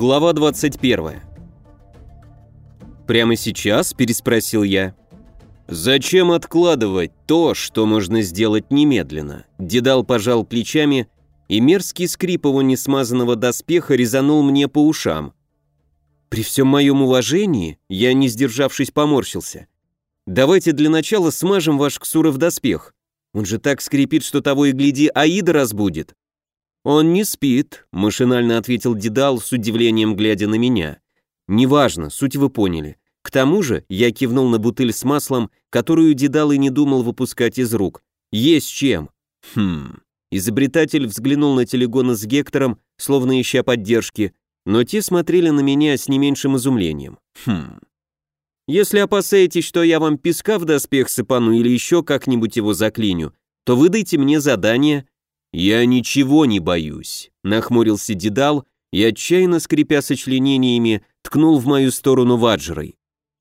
Глава 21. «Прямо сейчас?» – переспросил я. «Зачем откладывать то, что можно сделать немедленно?» Дедал пожал плечами, и мерзкий скрип его несмазанного доспеха резанул мне по ушам. При всем моем уважении, я, не сдержавшись, поморщился. «Давайте для начала смажем ваш ксуров доспех. Он же так скрипит, что того и гляди, Аида разбудит». «Он не спит», — машинально ответил Дедал с удивлением, глядя на меня. «Неважно, суть вы поняли. К тому же я кивнул на бутыль с маслом, которую Дедал и не думал выпускать из рук. Есть чем». «Хм...» Изобретатель взглянул на телегона с Гектором, словно ища поддержки, но те смотрели на меня с не меньшим изумлением. «Хм...» «Если опасаетесь, что я вам песка в доспех сыпану или еще как-нибудь его заклиню, то выдайте мне задание «Я ничего не боюсь», — нахмурился Дедал и, отчаянно скрипя сочленениями, ткнул в мою сторону ваджрой.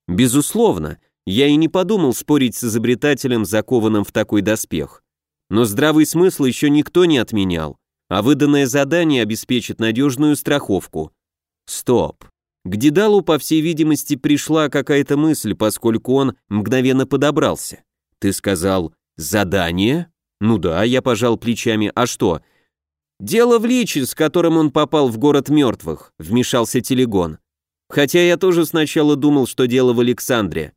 Безусловно, я и не подумал спорить с изобретателем, закованным в такой доспех. Но здравый смысл еще никто не отменял, а выданное задание обеспечит надежную страховку. Стоп. К Дедалу, по всей видимости, пришла какая-то мысль, поскольку он мгновенно подобрался. Ты сказал «задание»? Ну да, я пожал плечами. А что? Дело в личе, с которым он попал в город мертвых, вмешался Телегон. Хотя я тоже сначала думал, что дело в Александре.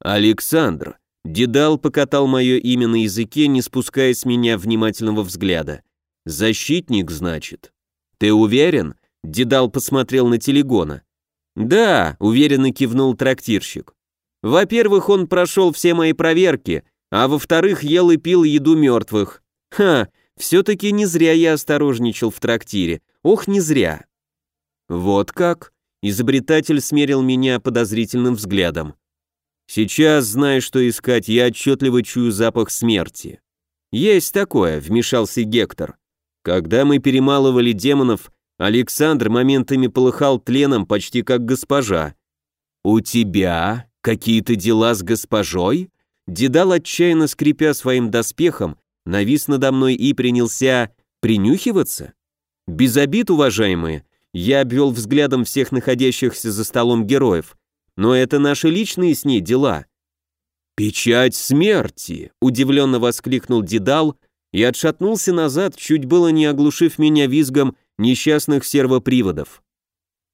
Александр. Дедал покатал мое имя на языке, не спуская с меня внимательного взгляда. Защитник, значит. Ты уверен? Дедал посмотрел на Телегона. Да, уверенно кивнул трактирщик. Во-первых, он прошел все мои проверки, а во-вторых, ел и пил еду мертвых. Ха, все-таки не зря я осторожничал в трактире. Ох, не зря. Вот как? Изобретатель смерил меня подозрительным взглядом. Сейчас, зная, что искать, я отчетливо чую запах смерти. Есть такое, вмешался Гектор. Когда мы перемалывали демонов, Александр моментами полыхал тленом почти как госпожа. «У тебя какие-то дела с госпожой?» Дедал, отчаянно скрипя своим доспехом, навис надо мной и принялся принюхиваться. Без обид, уважаемые, я обвел взглядом всех находящихся за столом героев, но это наши личные с ней дела. «Печать смерти!» — удивленно воскликнул Дедал и отшатнулся назад, чуть было не оглушив меня визгом несчастных сервоприводов.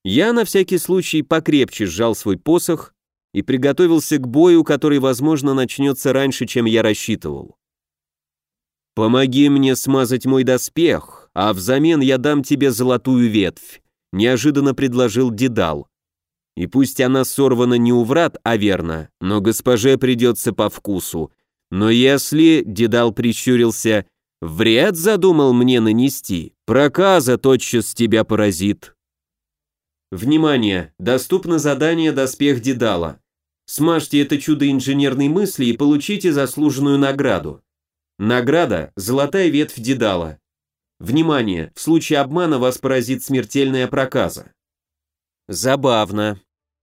Я на всякий случай покрепче сжал свой посох и приготовился к бою, который, возможно, начнется раньше, чем я рассчитывал. «Помоги мне смазать мой доспех, а взамен я дам тебе золотую ветвь», неожиданно предложил Дедал. «И пусть она сорвана не у врат, а верно, но госпоже придется по вкусу. Но если, — Дедал прищурился, — вред задумал мне нанести, проказа тотчас тебя поразит». Внимание! Доступно задание «Доспех Дедала». Смажьте это чудо инженерной мысли и получите заслуженную награду. Награда – золотая ветвь Дедала. Внимание, в случае обмана вас поразит смертельная проказа. Забавно.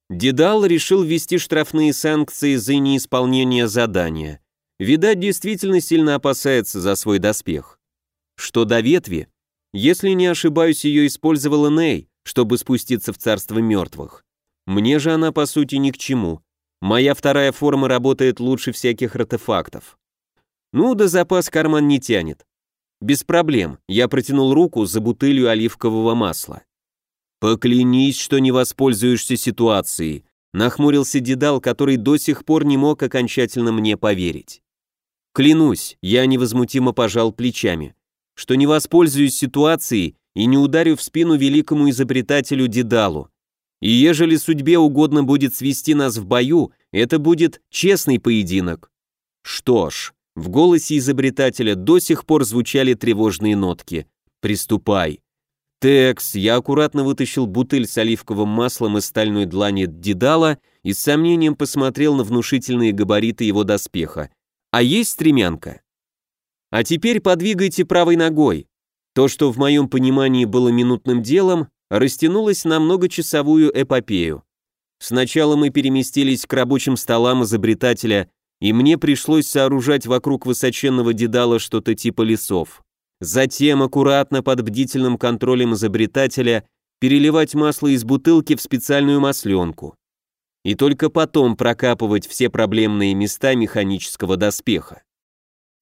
Дедал решил ввести штрафные санкции за неисполнение задания. Видать, действительно сильно опасается за свой доспех. Что до ветви, если не ошибаюсь, ее использовала Ней, чтобы спуститься в царство мертвых. Мне же она, по сути, ни к чему. Моя вторая форма работает лучше всяких артефактов. Ну, да запас карман не тянет. Без проблем, я протянул руку за бутылью оливкового масла. «Поклянись, что не воспользуешься ситуацией», нахмурился Дедал, который до сих пор не мог окончательно мне поверить. «Клянусь», я невозмутимо пожал плечами, что не воспользуюсь ситуацией и не ударю в спину великому изобретателю Дедалу. И ежели судьбе угодно будет свести нас в бою, это будет честный поединок. Что ж, в голосе изобретателя до сих пор звучали тревожные нотки. Приступай. Текс, я аккуратно вытащил бутыль с оливковым маслом из стальной длани Дедала и с сомнением посмотрел на внушительные габариты его доспеха. А есть стремянка? А теперь подвигайте правой ногой. То, что в моем понимании было минутным делом, растянулась на многочасовую эпопею. Сначала мы переместились к рабочим столам изобретателя, и мне пришлось сооружать вокруг высоченного дедала что-то типа лесов. Затем, аккуратно под бдительным контролем изобретателя, переливать масло из бутылки в специальную масленку. И только потом прокапывать все проблемные места механического доспеха.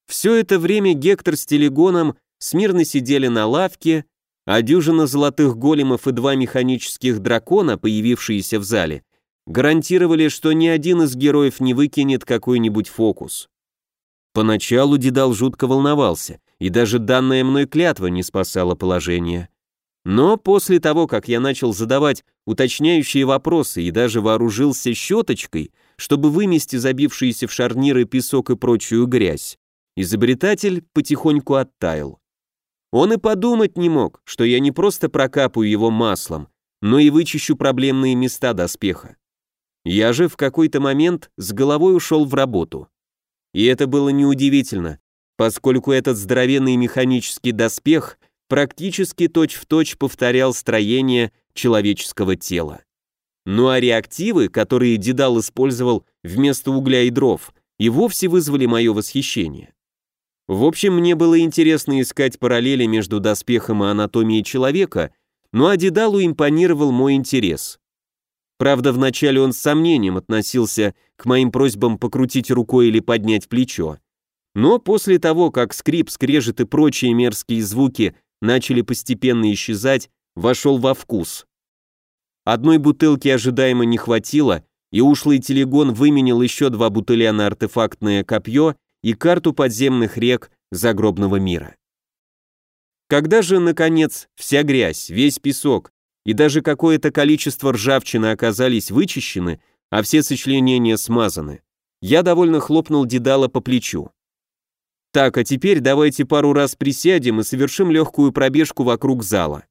Все это время Гектор с Телегоном смирно сидели на лавке, а дюжина золотых големов и два механических дракона, появившиеся в зале, гарантировали, что ни один из героев не выкинет какой-нибудь фокус. Поначалу Дедал жутко волновался, и даже данная мной клятва не спасала положение. Но после того, как я начал задавать уточняющие вопросы и даже вооружился щеточкой, чтобы вымести забившиеся в шарниры песок и прочую грязь, изобретатель потихоньку оттаял. Он и подумать не мог, что я не просто прокапаю его маслом, но и вычищу проблемные места доспеха. Я же в какой-то момент с головой ушел в работу. И это было неудивительно, поскольку этот здоровенный механический доспех практически точь-в-точь точь повторял строение человеческого тела. Ну а реактивы, которые Дедал использовал вместо угля и дров, и вовсе вызвали мое восхищение. В общем, мне было интересно искать параллели между доспехом и анатомией человека, но Адидалу импонировал мой интерес. Правда, вначале он с сомнением относился к моим просьбам покрутить рукой или поднять плечо. Но после того, как скрип, скрежет и прочие мерзкие звуки начали постепенно исчезать, вошел во вкус. Одной бутылки ожидаемо не хватило, и ушлый телегон выменил еще два бутыля на артефактное копье и карту подземных рек загробного мира. Когда же, наконец, вся грязь, весь песок и даже какое-то количество ржавчины оказались вычищены, а все сочленения смазаны, я довольно хлопнул Дедала по плечу. Так, а теперь давайте пару раз присядем и совершим легкую пробежку вокруг зала.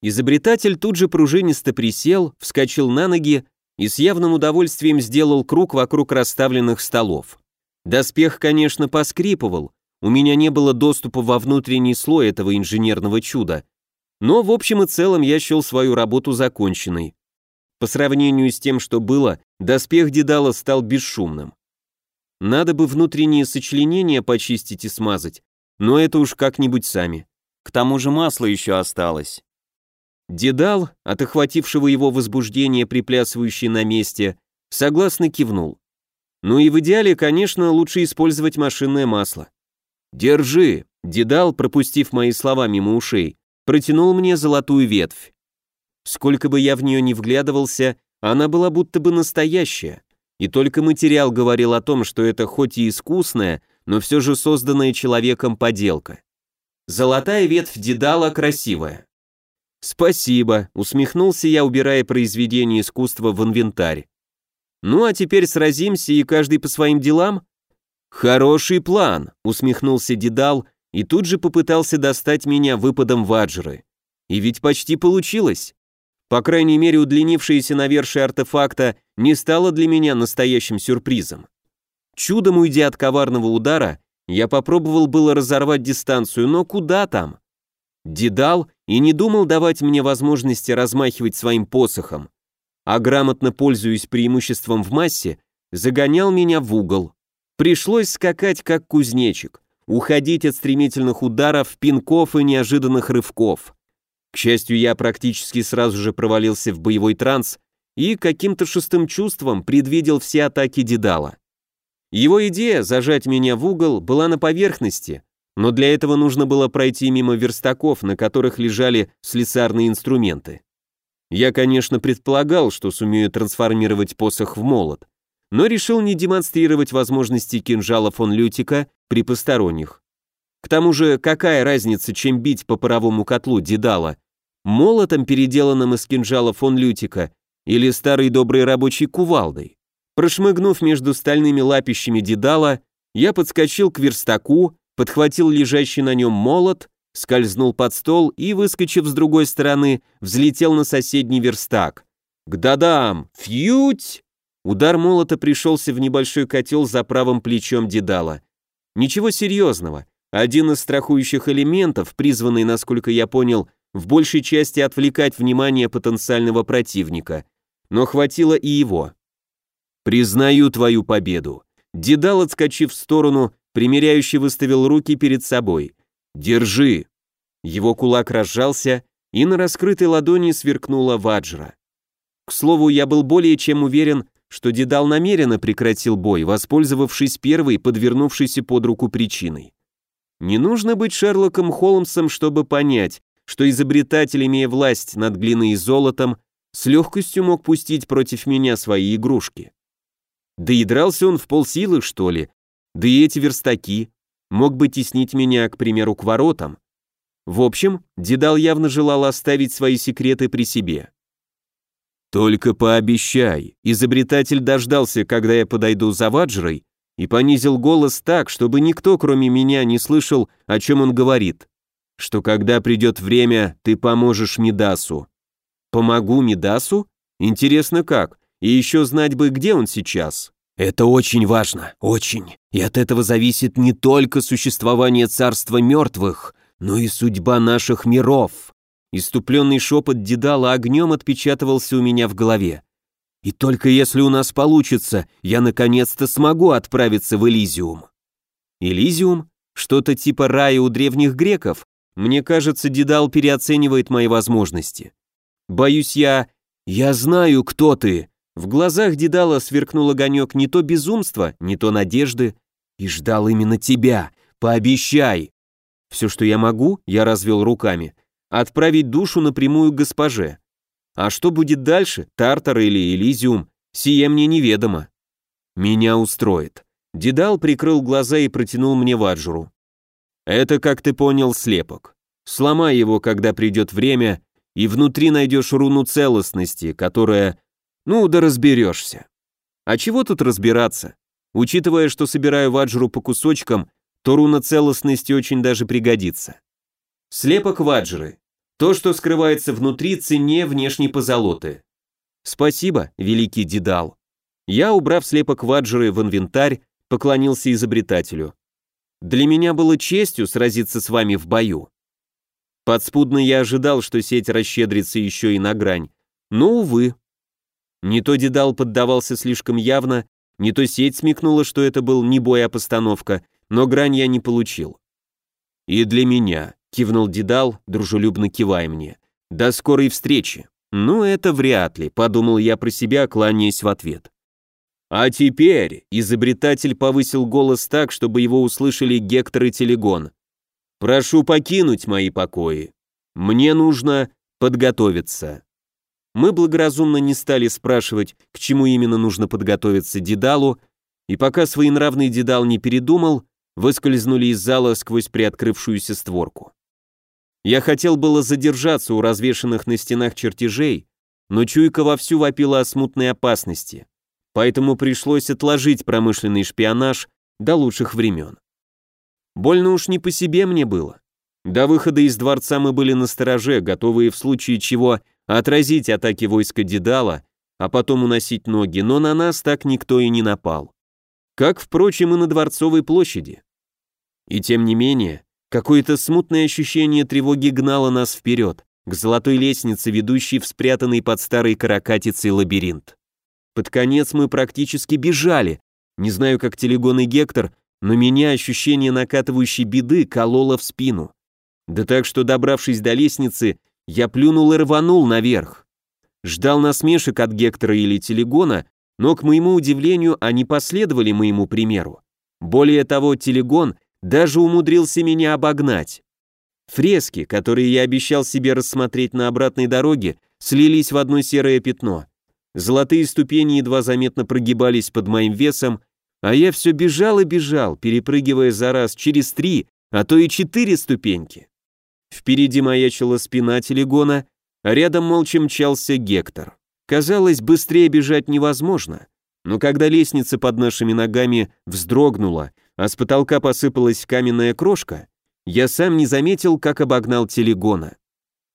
Изобретатель тут же пружинисто присел, вскочил на ноги и с явным удовольствием сделал круг вокруг расставленных столов. Доспех, конечно, поскрипывал, у меня не было доступа во внутренний слой этого инженерного чуда, но в общем и целом я счел свою работу законченной. По сравнению с тем, что было, доспех Дедала стал бесшумным. Надо бы внутренние сочленения почистить и смазать, но это уж как-нибудь сами. К тому же масло еще осталось. Дедал, от охватившего его возбуждения, приплясывающий на месте, согласно кивнул. Ну и в идеале, конечно, лучше использовать машинное масло. «Держи!» — Дедал, пропустив мои слова мимо ушей, протянул мне золотую ветвь. Сколько бы я в нее ни вглядывался, она была будто бы настоящая, и только материал говорил о том, что это хоть и искусная, но все же созданная человеком поделка. Золотая ветвь Дедала красивая. «Спасибо», — усмехнулся я, убирая произведение искусства в инвентарь. Ну а теперь сразимся и каждый по своим делам? Хороший план, усмехнулся Дедал и тут же попытался достать меня выпадом ваджры. И ведь почти получилось. По крайней мере, удлинившееся навершие артефакта не стало для меня настоящим сюрпризом. Чудом уйдя от коварного удара, я попробовал было разорвать дистанцию, но куда там? Дедал и не думал давать мне возможности размахивать своим посохом а грамотно пользуясь преимуществом в массе, загонял меня в угол. Пришлось скакать как кузнечик, уходить от стремительных ударов, пинков и неожиданных рывков. К счастью, я практически сразу же провалился в боевой транс и каким-то шестым чувством предвидел все атаки Дедала. Его идея зажать меня в угол была на поверхности, но для этого нужно было пройти мимо верстаков, на которых лежали слесарные инструменты. Я, конечно, предполагал, что сумею трансформировать посох в молот, но решил не демонстрировать возможности кинжала фон Лютика при посторонних. К тому же, какая разница, чем бить по паровому котлу Дедала? Молотом, переделанным из кинжала фон Лютика, или старой доброй рабочей кувалдой? Прошмыгнув между стальными лапищами Дедала, я подскочил к верстаку, подхватил лежащий на нем молот скользнул под стол и, выскочив с другой стороны, взлетел на соседний верстак. «Гдадам! Фьють!» Удар молота пришелся в небольшой котел за правым плечом Дедала. Ничего серьезного. Один из страхующих элементов, призванный, насколько я понял, в большей части отвлекать внимание потенциального противника. Но хватило и его. «Признаю твою победу». Дедал, отскочив в сторону, примеряющий выставил руки перед собой – «Держи!» Его кулак разжался, и на раскрытой ладони сверкнула ваджра. К слову, я был более чем уверен, что Дедал намеренно прекратил бой, воспользовавшись первой подвернувшейся под руку причиной. Не нужно быть Шерлоком Холмсом, чтобы понять, что изобретатель, имея власть над глиной и золотом, с легкостью мог пустить против меня свои игрушки. Да и дрался он в полсилы, что ли, да и эти верстаки, мог бы теснить меня, к примеру, к воротам. В общем, Дедал явно желал оставить свои секреты при себе. «Только пообещай», изобретатель дождался, когда я подойду за Ваджрой, и понизил голос так, чтобы никто, кроме меня, не слышал, о чем он говорит, что когда придет время, ты поможешь Мидасу. Помогу Мидасу? Интересно как? И еще знать бы, где он сейчас. Это очень важно, очень. И от этого зависит не только существование царства мертвых, но и судьба наших миров. Иступленный шепот Дедала огнем отпечатывался у меня в голове. И только если у нас получится, я наконец-то смогу отправиться в Элизиум. Элизиум? Что-то типа рая у древних греков? Мне кажется, Дедал переоценивает мои возможности. Боюсь я... Я знаю, кто ты. В глазах Дедала сверкнул огонек не то безумства, не то надежды. И ждал именно тебя. Пообещай. Все, что я могу, я развел руками отправить душу напрямую к госпоже. А что будет дальше, Тартар или Элизиум, сие мне неведомо. Меня устроит. Дедал прикрыл глаза и протянул мне ваджру. Это, как ты понял, слепок. Сломай его, когда придет время, и внутри найдешь руну целостности, которая... Ну, да разберешься. А чего тут разбираться? Учитывая, что собираю ваджру по кусочкам, то руна целостности очень даже пригодится. Слепок ваджры. То, что скрывается внутри, цене внешней позолоты. Спасибо, великий Дедал. Я, убрав слепок ваджеры в инвентарь, поклонился изобретателю. Для меня было честью сразиться с вами в бою. Подспудно я ожидал, что сеть расщедрится еще и на грань, но, увы. Не то Дедал поддавался слишком явно, не то сеть смекнула, что это был не бой, а постановка, но грань я не получил. И для меня, кивнул Дедал, дружелюбно кивая мне. До скорой встречи. Ну, это вряд ли, подумал я про себя, кланяясь в ответ. А теперь изобретатель повысил голос так, чтобы его услышали Гектор и Телегон. Прошу покинуть мои покои. Мне нужно подготовиться. Мы благоразумно не стали спрашивать, к чему именно нужно подготовиться Дедалу, и пока своенравный Дедал не передумал, выскользнули из зала сквозь приоткрывшуюся створку. Я хотел было задержаться у развешанных на стенах чертежей, но чуйка вовсю вопила о смутной опасности, поэтому пришлось отложить промышленный шпионаж до лучших времен. Больно уж не по себе мне было. До выхода из дворца мы были на стороже, готовые в случае чего отразить атаки войска Дедала, а потом уносить ноги, но на нас так никто и не напал. Как, впрочем, и на Дворцовой площади. И тем не менее, Какое-то смутное ощущение тревоги гнало нас вперед, к золотой лестнице, ведущей в спрятанный под старой каракатицей лабиринт. Под конец мы практически бежали. Не знаю, как Телегон и Гектор, но меня ощущение накатывающей беды кололо в спину. Да так, что, добравшись до лестницы, я плюнул и рванул наверх. Ждал насмешек от Гектора или Телегона, но, к моему удивлению, они последовали моему примеру. Более того, Телегон даже умудрился меня обогнать. Фрески, которые я обещал себе рассмотреть на обратной дороге, слились в одно серое пятно. Золотые ступени едва заметно прогибались под моим весом, а я все бежал и бежал, перепрыгивая за раз через три, а то и четыре ступеньки. Впереди маячила спина телегона, а рядом молча мчался Гектор. Казалось, быстрее бежать невозможно, но когда лестница под нашими ногами вздрогнула, а с потолка посыпалась каменная крошка, я сам не заметил, как обогнал телегона.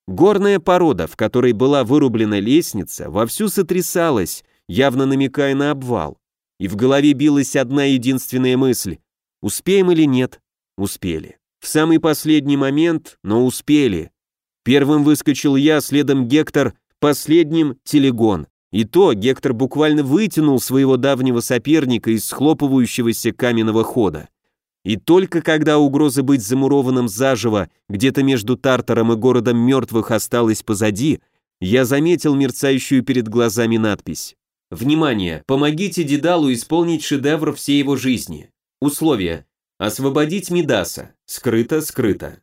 Горная порода, в которой была вырублена лестница, вовсю сотрясалась, явно намекая на обвал. И в голове билась одна единственная мысль. Успеем или нет? Успели. В самый последний момент, но успели. Первым выскочил я, следом Гектор, последним — Телегон. И то Гектор буквально вытянул своего давнего соперника из схлопывающегося каменного хода. И только когда угроза быть замурованным заживо где-то между Тартаром и городом мертвых осталась позади, я заметил мерцающую перед глазами надпись. «Внимание! Помогите Дедалу исполнить шедевр всей его жизни. Условия. Освободить Мидаса. Скрыто, скрыто».